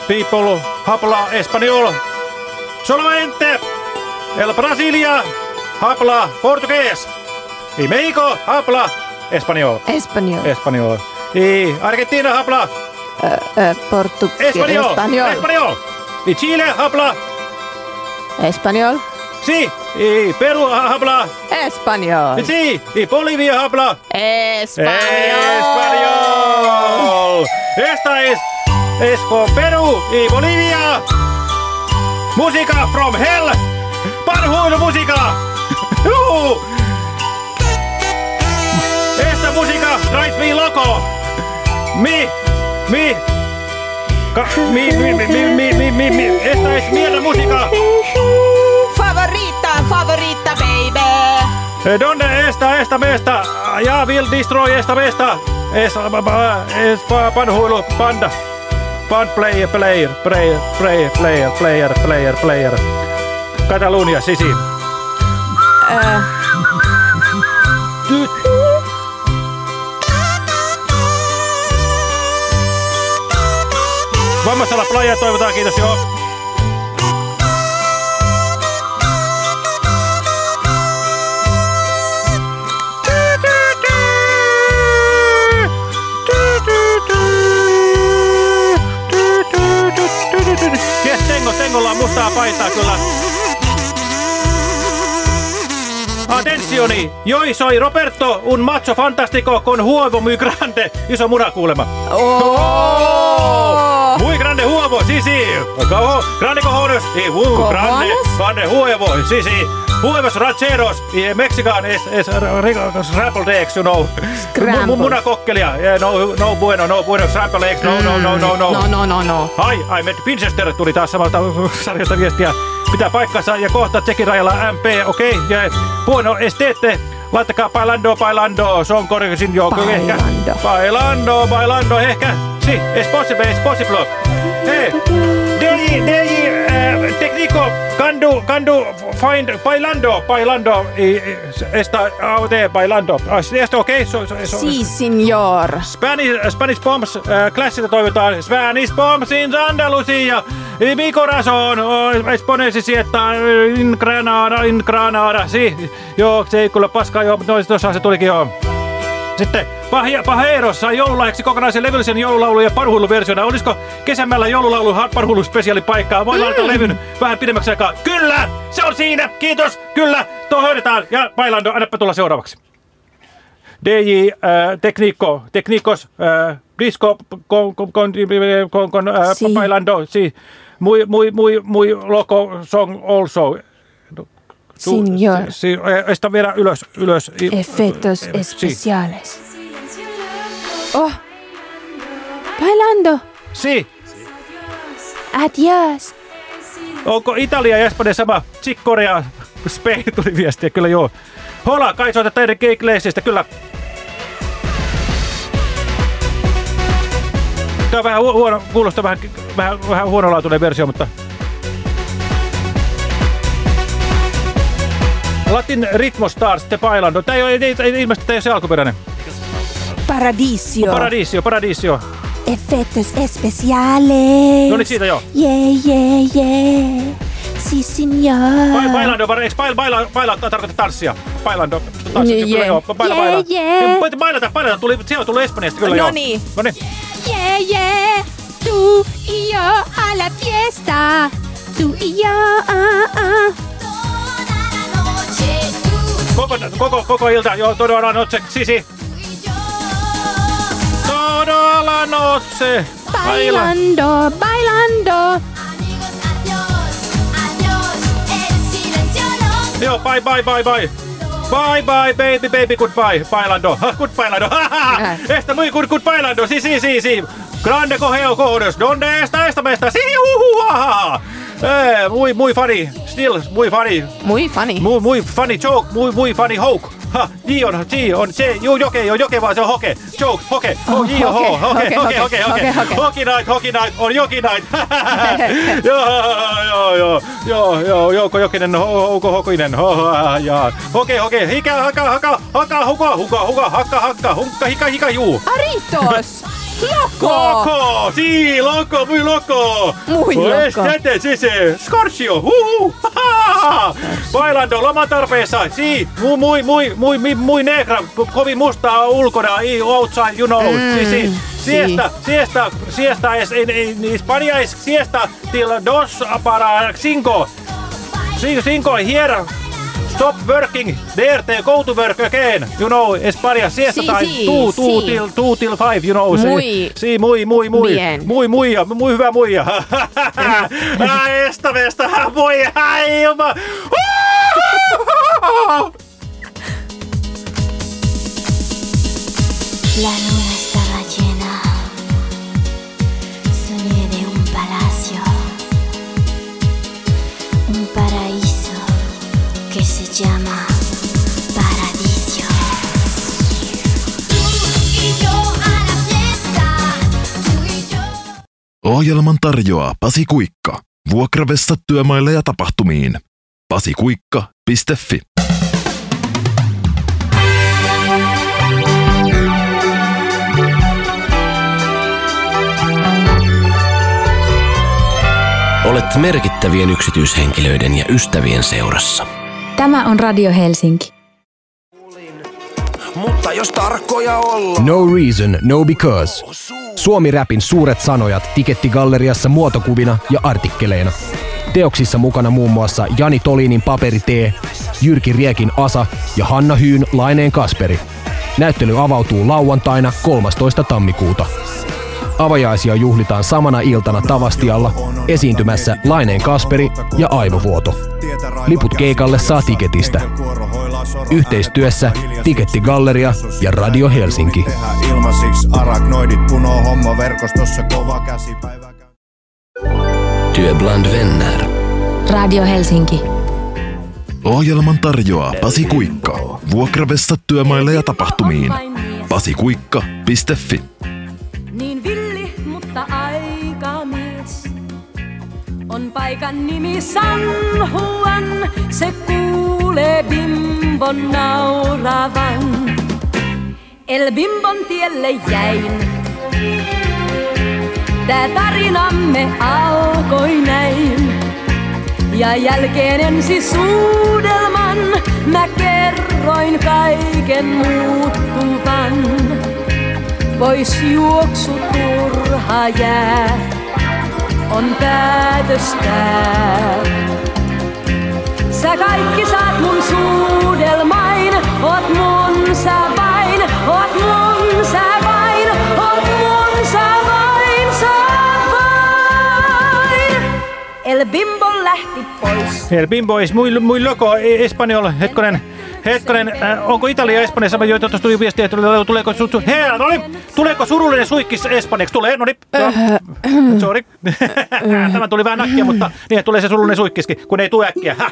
people habla español. Solamente el Brasilia habla portugués. Y México habla español. Español. Español. Y Argentina habla Portugués. español. Español. Español. Y Chile habla. Español. Sí. Y Perú habla. Español. Sí. Y Bolivia habla. Español. Español. Esta es, es con Perú y Bolivia. Música from hell. Parhuilu música. Uh. Esta música drives me loco. Mi, mi, mi, mi, mi, mi, mi, mi, mi, mi. Esta es mierda música. Favorita, favorita, baby. Eh, ¿Dónde está esta mesta? Ya will destroy esta mesta. Es, es pa- panhuilu panda. Pan player, player, player, player, player, player, player, player. Catalunya, sí, sí. Äh, Vamos a la playa, toivotaan, kiitos joo. Mustaa paitaa kyllä. Attenzioni! Joi soi Roberto un macho fantastico con huevo muy grande. Iso muna kuulema. Oh! Sí. Cojo, grande cojones y uh, grande, grande huevo, sí. Huevos rancheros y mexican es, es rico- scrambled eggs, you know. Scrambled. Mu- Munakokkelia. Yeah, no, no bueno, no bueno. Scrambled eggs, no, no, no, no, no. No, no, no, no. Ai, ai, met Pinchester tuli taas samalta sarjasta viestiä. Pitää paikkansa ja kohta Tsekin rajalla MP, okei. Okay? Ja bueno, estette. Laittakaa bailando, bailando. Se on korkeasin jo. Ehkä. Bailando, bailando. Ehkä. Si, es possible, es possible. Deli DJ, DJ, äh, Teknico, kan du, kan du find bailando, bailando, i, esta, de bailando. Ah, Esta okei, okay? so, so, so, Si, signor. Spanish, Spanish Bombs, äh, klassilta toivotaan. Spanish Bombs in Andalusia. Mi corazón, esponesi sieltä in Granada, in Granada. Si, joo, se ei kuule paskaa, joo, mutta no, tuossa se tulikin joo. Sitten Pah- Paherossa joululahjaksi kokonaisen levyllisen joululaulun ja parhuiluversiona. Olisiko kesämällä joululaulu parhuilu spesiaalipaikkaa? Voi laittaa levyn vähän pidemmäksi aikaa. Kyllä! Se on siinä! Kiitos! Kyllä! Tuo hoidetaan! Ja Bailando, annappa tulla seuraavaksi. DJ äh, Teknico, Teknikos, äh, Disco, con, con, con, con, con äh, Si. Bailando, si. Muy, muy, muy, muy loco song also. Signor. Si, eh, esta vielä ylös, ylös. I- Efectos eh, si. especiales. Oh. Bailando. Si. Adiós. Onko Italia ja Espanja sama? Chick Korea, Spain tuli viestiä, kyllä joo. Hola, kai soitetaan eri Iglesiasta, kyllä. Tämä on vähän hu- huono, kuulostaa vähän, vähän, vähän huonolaatuinen versio, mutta... Latin Ritmo Stars, te bailando. Tämä ei ole, ei, ei, ilmeisesti tämä ei ole se alkuperäinen. Paradisio. Paradisio, Paradisio. Efectos especiales. No niin, siitä joo. Yeah, yeah, yeah. Si, signor. Ba- Bailando, eikö bail, baila, baila tarkoita tanssia? Bailando, tanssia, Yeah. kyllä joo, baila, Yeah, baila. yeah. Ba- Bailata, bailata, tuli, siellä tuli Espanjasta, kyllä No joo. niin. No niin. Yeah, yeah. Tú y yo a la fiesta. Tú y yo. ah, ah. Koko, koko, koko ilta, joo, todella noche, sisi. Todella. Baila. Bailando, bailando. Joo, bye, bye, bye, bye. Bye, bye, baby, baby, goodbye. Bailando. Ha, good bailando. Ha, ha, ha. Esta muy good, good bailando. Si, si, si, si. Grande cogeo cojones. Donde esta esta mesta? Si, uhu, ha, ha, ha. Eh, muy, muy funny. Still, muy funny. Muy funny. Muy, muy funny joke. Muy, muy funny hoke. Ha, J on, J on, se, juu, joke, joo, joke vaan se on hoke. Joke, hoke, ho, Oh, J on, ho, hoke, hoke, hoke, hoke, hoke, hoke, hoke. hoke. Hoki night, hoki night, on joki night. Joo, joo, joo, joo, joo, Jouko Jokinen, ho- Ouko Hokinen, ho, ho, ja. Hoke, hoke, hika, haka, haka, haka, huka, huka, huka, hakka, hakka, hunkka, hika, hika, juu. Aritos. Loco. Loco, sí, loco, muy loco. Muy Pues, loco. Sí, sí. Scorpio, huhu. Bailando, lomatarpeessa, sí. Muy, muy, muy, muy, muy, muy negra, ko- kovin mustaa ulkona, i outside, you know. Mm, sí, sí. sí. Siesta, siesta, siesta es en, en España es siesta till dos para cinco. Sí, cinco here. Stop working there, they go to work again. You know, España siesta Sí, time sí, two, two sí. till two till five, you know. Muy Si, muy, muy, muy. bien. Muy, muija, muy hyvä muija. Ai, esta vesta, muy, ai, jumma. La luna Ohjelman tarjoaa Pasi Kuikka. Vuokravessa työmaille ja tapahtumiin. pasikuikka.fi Olet merkittävien yksityishenkilöiden ja ystävien seurassa. Tämä on Radio Helsinki. Mutta jos tarkkoja ollaan... No reason, no because. Suomi-räpin suuret sanojat Tikettigalleriassa muotokuvina ja artikkeleina. Teoksissa mukana muun muassa Jani Tolinin Paperi T, Jyrki Riekin Asa ja Hanna Hyyn Laineen Kasperi. Näyttely avautuu lauantaina 13. tammikuuta. Avajaisia juhlitaan samana iltana Tavastialla esiintymässä Laineen Kasperi ja Aivovuoto. Liput keikalle saa tiketistä. Yhteistyössä Tikettigalleria ja Radio Helsinki. Ilmasiksi aragnoidit punoo homma verkostossa kova käsipäivä. Työ bland vänner. Radio Helsinki. Ohjelman tarjoaa Pasi Kuikka. Vuokravessa työmaille ja tapahtumiin. pasikuikka.fi on paikan nimi San Juan. Se kuulee bimbon nauravan. El bimbon tielle jäin. Tää tarinamme alkoi näin. Ja jälkeen ensi suudelman mä kerroin kaiken muuttuvan. Pois juoksu turha jää, on päätös tää. Sä kaikki saat mun suudelmain, oot mun sä vain, oot mun sä vain, oot mun sä vain, sä vain. El bimbo lähti pois. El Bimbo is muy, muy loco e- espanjol. Hetkonen, hetkonen, äh, onko Italia ja Espanja sama? Jo, tuossa tuli viestiä, että tule- tuleeko, su, hei, no niin, tuleeko surullinen suikkis espanjaksi? Tulee, no niin, joo. sorry. Tämä tuli vähän nakkia, mutta niin, tulee se surullinen suikkiskin, kun ei tule äkkiä.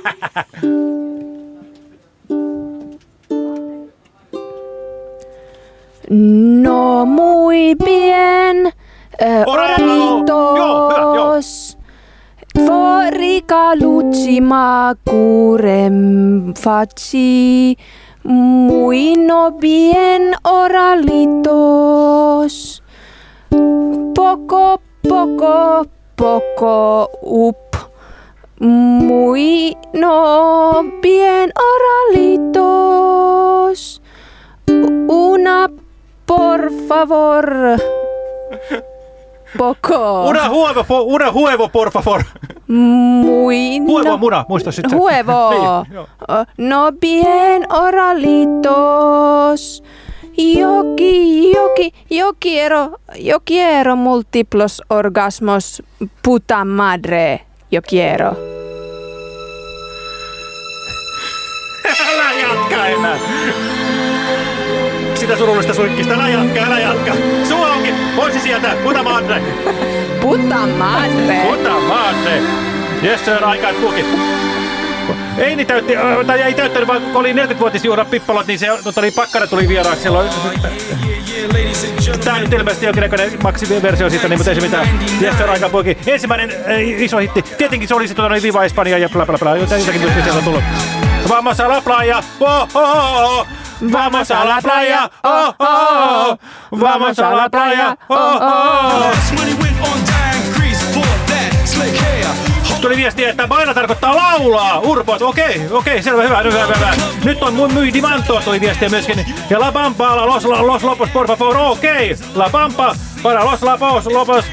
No muy bien. Äh, oralitos. Forica lucima curem faci. Muy no bien oralitos. Poco, poco, poco up. Muy no bien oralitos. Una, por favor. Poco. Una huevo, fo- una huevo, por favor. Muy Huevo, muna, muista sitten. Huevo. Niin. Uh, no bien oralitos. Yoki, yoki, yo quiero, yo quiero múltiplos orgasmos, puta madre, yo quiero. Älä jatka enää. Sitä surullista suikkista, älä jatka, älä jatka. Sua onkin, pois sieltä, puta madre. Puta madre. Puta madre. Yes sir, aika et puki. Eini täytti, tai ei täyttänyt, vaan kun oli 40-vuotisjuhla Pippalot, niin se tota, oli pakkara tuli vieraaksi silloin. Tää nyt ilmeisesti jonkinnäköinen maksiversio siitä, niin mutta ei se mitään. Yes sir, aika puki. Ensimmäinen äh, iso hitti. Tietenkin se oli se tuota, Viva Espanja ja bla bla bla. Jotakin myöskin sieltä on tullut. Vamos a la playa, oh, oh, oh. Vamos a la playa, oh, oh, oh. Vamos a la playa, oh, oh. Tuli viesti, että baila tarkoittaa laulaa. Urpo, okei, okei, selvä, hyvä, hyvä, hyvä. Nyt on mun myy dimanto, tuli viestiä myöskin. Ja La Pampa, la los, los lopos, por favor, okei. La Pampa, para los lopos, lopos,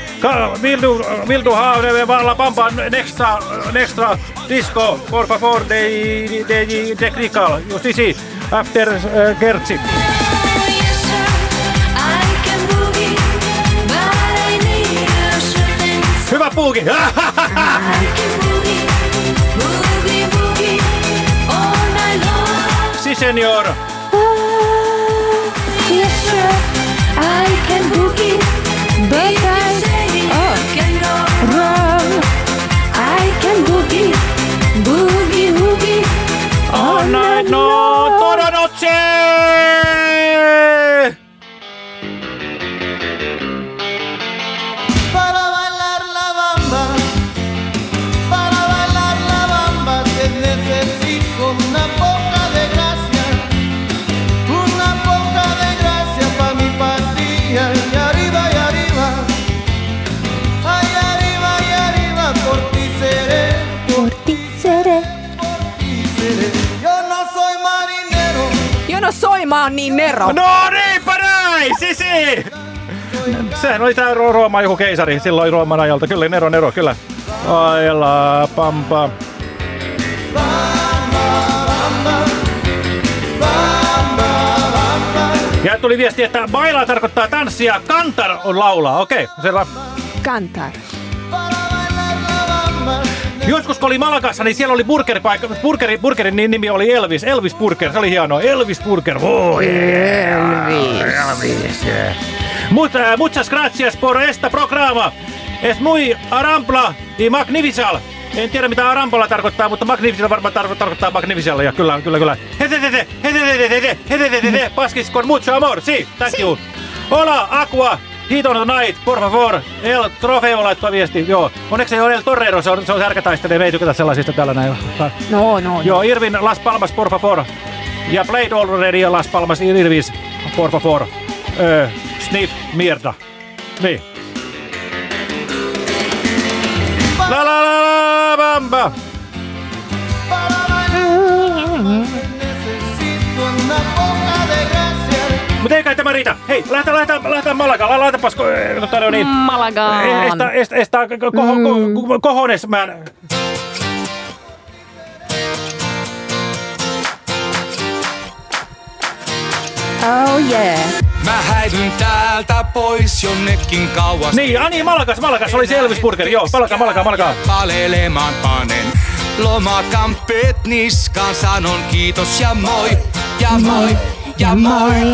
vildu, vildu haave, La Pampa, nextra, nextra, disco, por favor, de, de, de just isi, after uh, Gertsi. Hyvä puuki! Si, senor. Yes, sir, I can boogie, but I oh, wrong. I can boogie, boogie, boogie all night long, toda noche! No soy maninero. No niinpä näin, sisi! Sehän oli tää Ro- Rooma joku keisari silloin Rooman ajalta. Kyllä, Nero, Nero, kyllä. Ai la pampa. Ja tuli viesti, että bailaa tarkoittaa tanssia, kantar on laulaa. Okei, okay, selvä. Kantar. Joskus kun oli Malakassa, niin siellä oli burgeripaikka. Burgeri, burgerin ni- nimi oli Elvis. Elvis Burger, se oli hienoa. Elvis Burger. Oh, yeah. Elvis. yeah. Mut, äh, muchas gracias por esta programa. Es muy arampla y magnifical. En tiedä mitä arampala tarkoittaa, mutta magnifical varmaan tarko- tarkoittaa magnifical. Ja kyllä, kyllä, kyllä. Hetetete, hetetete, hetetete, paskis con mucho amor. Si, thank you. Hola, aqua. Heat on the night, por favor. El Trofeo laittoi viesti, joo. Onneksi ei ole El Torrero, se on, se on härkätaistelija, me ei tykätä sellaisista tällä näin. No, no, Joo, Irvin Las Palmas, por favor. Ja Blade Already ja Las Palmas, Irvis, por favor. Öö, sniff, mierda. Niin. La la la la bamba. Mutta ei kai tämä riitä. Hei, lähdetään, lähdetään, lähdetään Malagaan. Laitapas, eh, tota, no niin. Malagaan. Eh, Estä, estä, estä, koho, ko, kohones, mä en- Oh yeah. Mä häivyn täältä pois jonnekin kauas. Niin, Ani Malagas, Malagas oli se Elvis Burger. Joo, Malaga, Malaga, Malaga. Palelemaan panen. Lomakampeet niskaan sanon kiitos ja moi. Ja moi, ja moi.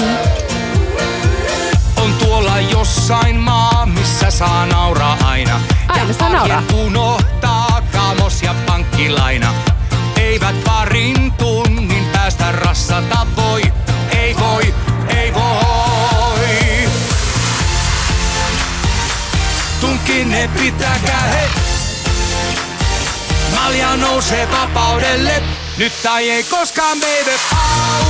On tuolla jossain maa, missä saa nauraa aina. Aina saa nauraa. unohtaa kaamos ja pankkilaina. Eivät parin tunnin päästä rassata voi. Ei voi, ei voi. Tunkin ne pitäkää he. Malja nousee vapaudelle. Nyt tai ei koskaan baby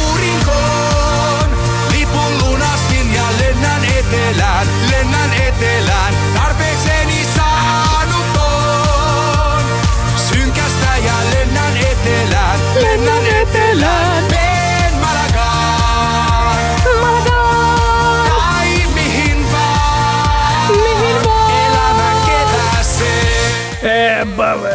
aurinkoon. Lipun lunastin ja lennän etelään, lennän etelään.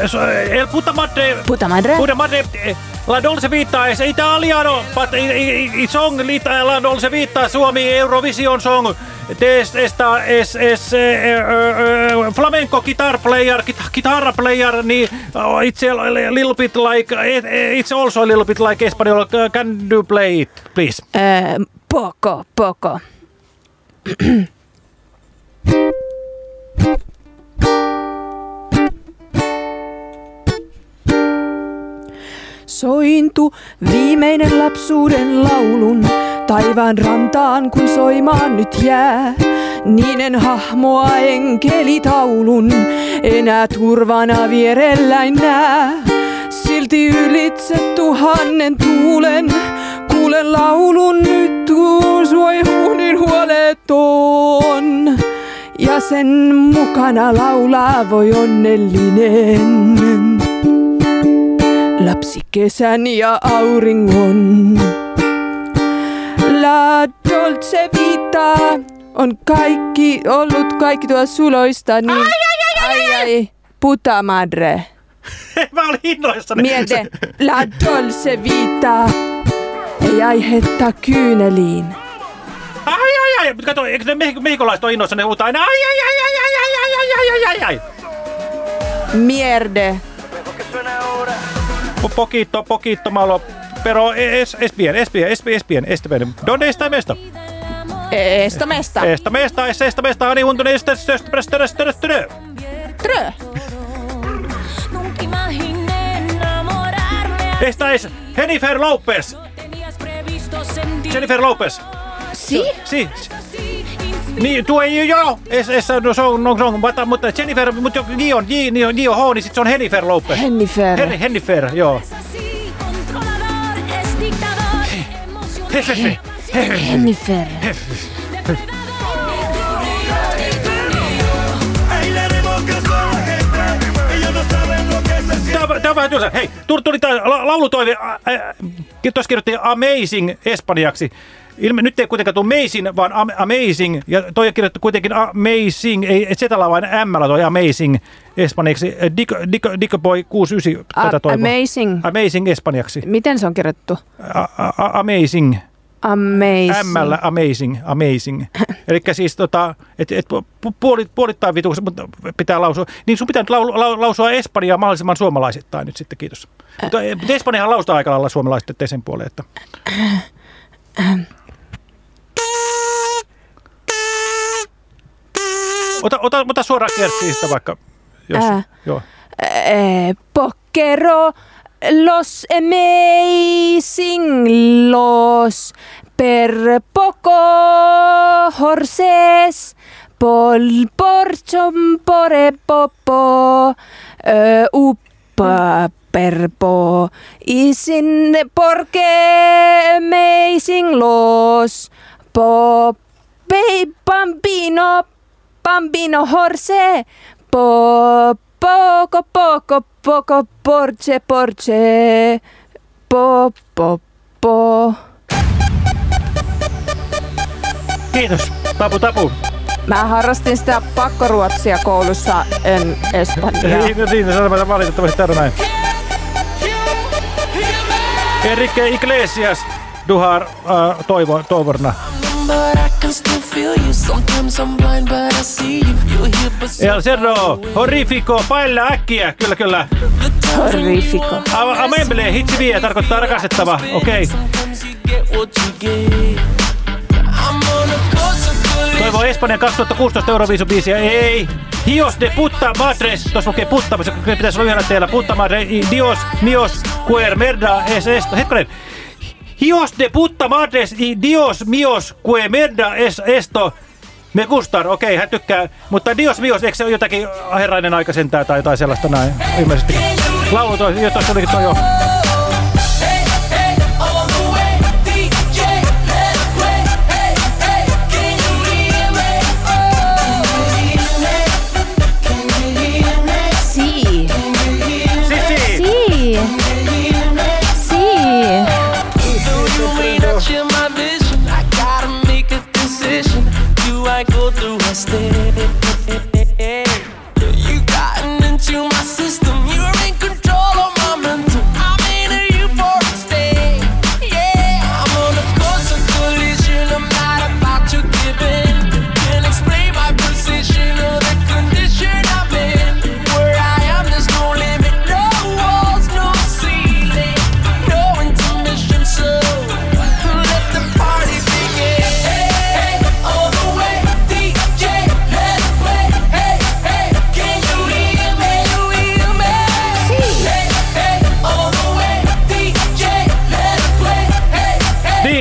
El puta madre. Puta madre. Puta madre. eh, La Dolce Vita es italiano, but i, i, i song lita, La Dolce Vita, Suomi Eurovision song. Test esta es, es eh, eh, eh, flamenco guitar player, guitar player, niin oh, it's a little bit like, eh, eh, it's also a little bit like Espanol. Can you play it, please? Öö, poco, poco. Sointu viimeinen lapsuuden laulun taivaan rantaan, kun soimaan nyt jää. Niin en hahmoa enkelitaulun enää turvana vierelläin nää. Silti ylitse tuhannen tuulen kuulen laulun nyt tuusui huunin huoleton. Ja sen mukana laulaa voi onnellinen. Lapsi kesän ja auringon. La Dolce Vita on kaikki ollut kaikki tuo suloista, niin... Ai, ai, ai, ai. Puta madre. Mä olin innoissani. Miete, La Dolce Vita ei aihetta kyyneliin. Ai, ai, ai. Mutta Kato, eikö ne mehikolaiset ole innoissa ne uutta aina? Ai, ai, ai, ai, ai, ai, ai, ai, ai, ai, ai. Mierde. Po- Poquito, poquito malo. Pero es, es bien, es bien, es bien, es bien, es bien. ¿Dónde está esto? Esto mesta. Esta mesta, es esta mesta, ani huntunen, esta, esta, esta, esta, esta, esta, esta. Trö. Esta es Jennifer previsto sentir Jennifer Lopez. Sí? Sí. Niin, tuo ei joo, es, es, no se on, no, on, mutta, mutta Jennifer, mutta J on, J, J, J on H, niin sit se on Jennifer Lopez. Jennifer. Hen, Jennifer, joo. Jennifer. Tää, on- vähän tylsä. Hei, tuli, la, laulutoive. Tuossa kirjoitettiin Amazing espanjaksi. Ilme, nyt ei kuitenkaan tule Amazing, vaan am, Amazing. Ja toi on kirjoitettu kuitenkin Amazing, ei Zetalla vaan M toi Amazing espanjaksi. Dico, Dico, Dico Boy 69 A- tätä toivoa. amazing. Amazing espanjaksi. Miten se on kirjoitettu? A, a, amazing. Amazing. M amazing, amazing. Eli siis tota, et, et pu- puoli, puolittain vituus, mutta pitää lausua. Niin sun pitää nyt lau, lau, lausua Espanjaa mahdollisimman suomalaisittain nyt sitten, kiitos. Mutta, eh, mutta Espanjahan laustaa aika lailla suomalaiset, ettei sen puoleen. Että. Ota, ota, ota suoraan kertsiistä vaikka. Jos, Ää. joo. Eh, Poquero los amazing los per poco horses Pol porchom pore popo. Ö, uppa perpo. Isin porque amazing laws. Po bambino, bambino horse, po, poco, poco, poco, porche, porche, po, po, po. Kiitos. Tapu tapu. Mä harrastin sitä pakkoruotsia koulussa, en espanjaa. Niin, niin, se on valitettavasti täällä näin. Enrique Iglesias, Duhar, äh, toivo, toivorna. El Cerro, horrifico, paella äkkiä, kyllä kyllä. Horrifico. Amemble, hitsi vie, tarkoittaa rakastettava, okei. Okay. Toivoo Espanjan 2016 Euroviisubiisiä, ei. Dios de putta madres, tuossa lukee putta, mutta pitäisi olla yhdellä teillä. Putta madres, Dios, mios, queer, Merda, es esto. Hetkinen, Hios de puta madres, y dios, mios, que merda es esto. Me gustar, okei, hän tykkää. Mutta dios mios, eikö se ole jotakin herrainen aika sentään tai jotain sellaista näin? Ilmeisesti. Laulu toi, jo tuossa olikin toi jo.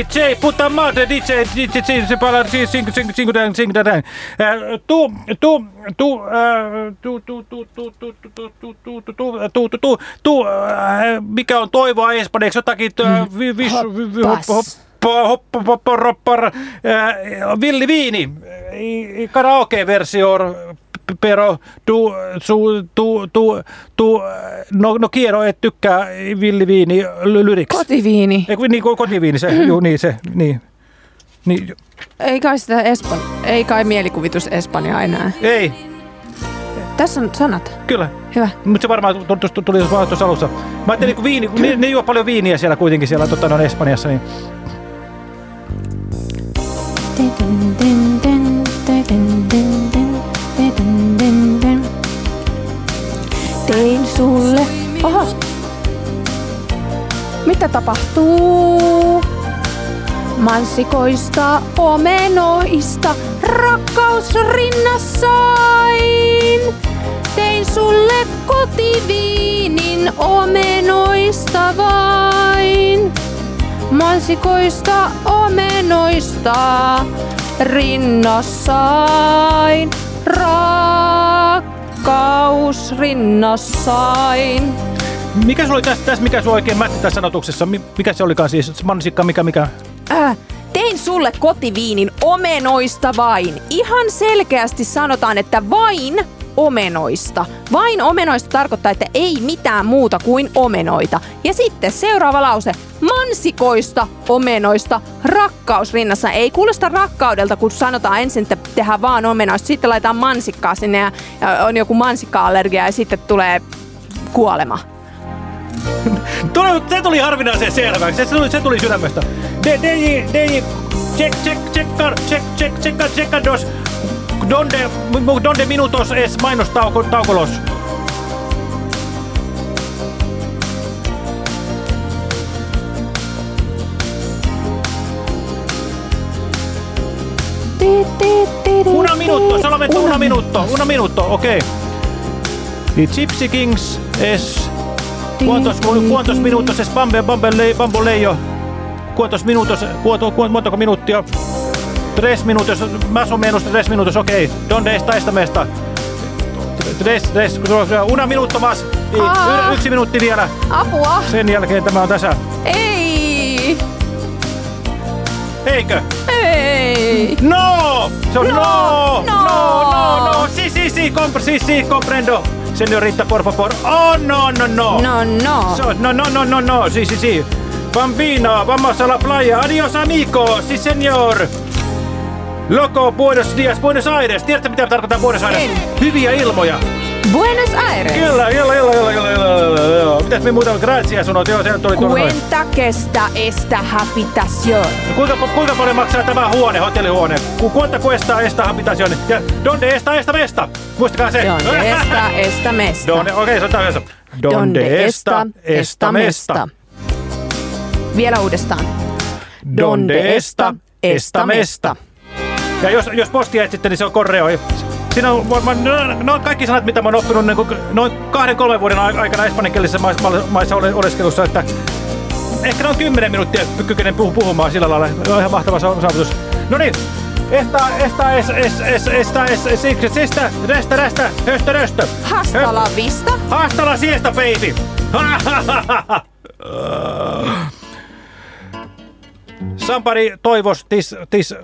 DJ, puta madre, DJ, DJ, DJ, se pala, si, sing, sing, sing, dang, sing, dang. Tu, tu, tu, äh, tu, tu, tu, tu, tu, tu, tu, tu, tu, tu, tu, tu, tu, tu, äh, mikä on toivoa espanjaksi, jotakin, äh, vi, vis, vi, vi, hop, hoppa, hoppa, hoppa, roppar, äh, villi viini, karaoke-versio, pero tu, su, tu, tu, tu, no, no Kiero et tykkää villiviini lyriksi. Kotiviini. Ei, kun- niin, ko- kotiviini se, juu, niin se, niin. niin. Ei kai sitä Espan... Ei kai mielikuvitus Espanjaa enää. Ei, Tässä on sanat. kyllä. Hyvä. Mutta se varmaan tu- tu- tu- tuli tuossa alussa. Mä ajattelin, kun viini, kun ne, ne juo paljon viiniä siellä kuitenkin siellä tota, no, Espanjassa, niin Tein sulle. Oho. Mitä tapahtuu? Mansikoista, omenoista, rakkaus rinnassain. Tein sulle kotiviinin omenoista vain. Mansikoista, omenoista, rinnassain. Rakkaus rinnassain. mikä se oli tässä, tässä mikä se oikein mätti tässä sanotuksessa? Mi- Mikä se olikaan siis? Mansikka, mikä, mikä? Äh, tein sulle kotiviinin omenoista vain. Ihan selkeästi sanotaan, että vain omenoista. Vain omenoista tarkoittaa, että ei mitään muuta kuin omenoita. Ja sitten seuraava lause. Mansikoista, omenoista, rakkaus rinnassa. Ei kuulosta rakkaudelta, kun sanotaan ensin, että tehdään vaan omenoista. Sitten laitetaan mansikkaa sinne ja, on joku mansikka-allergia ja sitten tulee kuolema. Tuli, se tuli harvinaisen selväksi. Se tuli, se tuli sydämestä. De, de, de, check, check, check, check, check, check, check, dos. Donde, donde minutos es mainostaukolos? Una minuto, solamente una minuto, una minuto, ok. Y Gypsy Kings es... ¿Cuántos, cuántos minutos es Bambe? Bamboleo? ¿Cuántos minutos, cuánto, cuánto minuuttia? Tres minutos, más o menos tres minutos. Okay. Donde está esta mesta? Tres, tres, una minuutto mas. Y, Aa. yksi minuutti vielä. Apua! Sen jälkeen tämä on tässä. Ei! Eikö? Ei! No! Se on no! No! No! No! No! no. Si, si, si, compre, si, si, comprendo. Señorita, por favor. Oh, no, no, no. No, no. So, no, no, no, no, no. Si, si, si. Bambino, vamos a la playa. Adios, amigo. Si, señor. Loco, Buenos Dias, Buenos Aires. Tiedätkö, mitä tarkoittaa Buenos Aires? En. Hyviä ilmoja. Buenos Aires. Kyllä, kyllä, kyllä, kyllä, kyllä, kyllä, kyllä. Mitäs me muuta gracia sanoit? Joo, se tuli tuolla. Cuenta que esta esta habitación. Kuinka, kuinka paljon maksaa tämä huone, hotellihuone? Ku, kuinka esta habitación? Ja donde esta esta mesta? Muistakaa se. Donde esta esta mesta. Donde, okei, okay, se on tässä. Donde esta esta mesta. Vielä uudestaan. Donde esta esta mesta. Ja jos, jos postia etsitte, niin se on korreo. Siinä on, varmaan- no, no kaikki sanat, mitä mä oon oppinut niin kuin, noin kahden, kolmen vuoden ai- aikana espanjankielisessä maissa, maissa ole- oleskelussa, että ehkä noin 10 minuuttia kykenen puhu, puhumaan sillä lailla. On ihan mahtava sa- saavutus. No niin, esta, esta, es, es, es, esta, es, es, es, esta, resta, resta, höstö, röstö. Hasta la vista. Hasta la siesta, baby. Somebody toivos this, this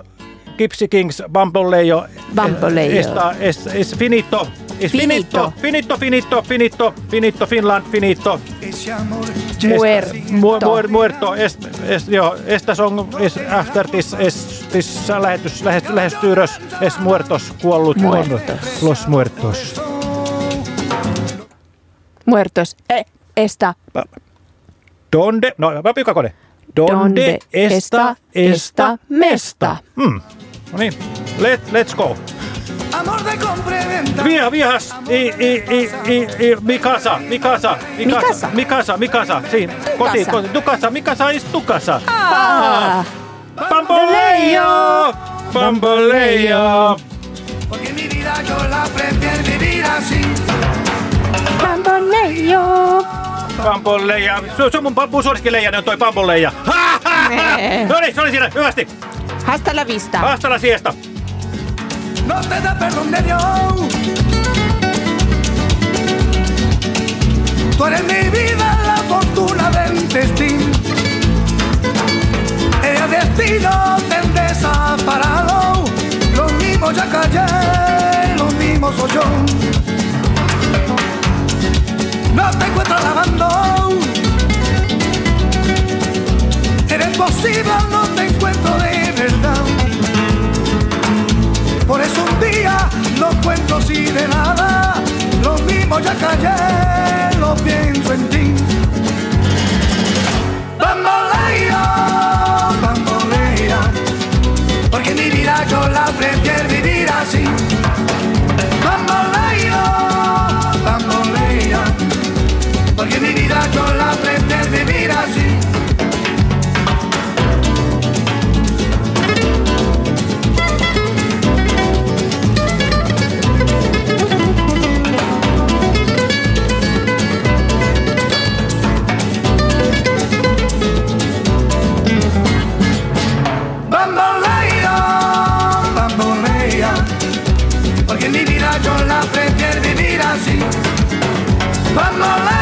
Gypsy Kings Bambolejo. Bambolejo. Esta, es, es finito. Es finito. Finito, finito, finito, finito, Finland, finito. Muer. Mu, muer, muerto. Es, es, joo, esta song is after this, es, this lähetys, lähes, lähestyy ylös. Es muertos, kuollut. Muertos. Los muertos. Muertos. Eh, esta. Donde, no, mä pikakone. Donde, Donde esta, esta, esta, esta mesta. Hmm. No niin, Let, let's go. Via, vihas, i, i, i, i, i, Mikasa, Mikasa, Mikasa? Mikasa, Mikasa, siinä, koti, Tukasa. koti, Tukasa, Mikasa is Tukasa. Ah. Bamboleyo, Bamboleyo. Bambolejo. Bamboleja. Se, se on mun, mun suosikkileijani on toi. Nee. No niin, se oli siinä, hyvästi. Hasta la vista. Hasta la siesta. No te da perdón de Dios. Tú eres mi vida, la fortuna del destino. El destino te han desamparado. Los mismos ya callé, los mismos soy yo. No te encuentro lavando. Eres posible, no Por eso un día no cuento así de nada. Lo mismo ya callé, lo pienso en ti. Bambolea, bambolea. Porque mi vida yo la prefiero vivir así. Bambolea, bambolea. Porque mi vida yo la prefiero But my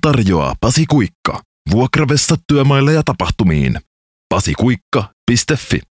tarjoaa Pasi Kuikka. Vuokravessa työmaille ja tapahtumiin. pasikuikka.fi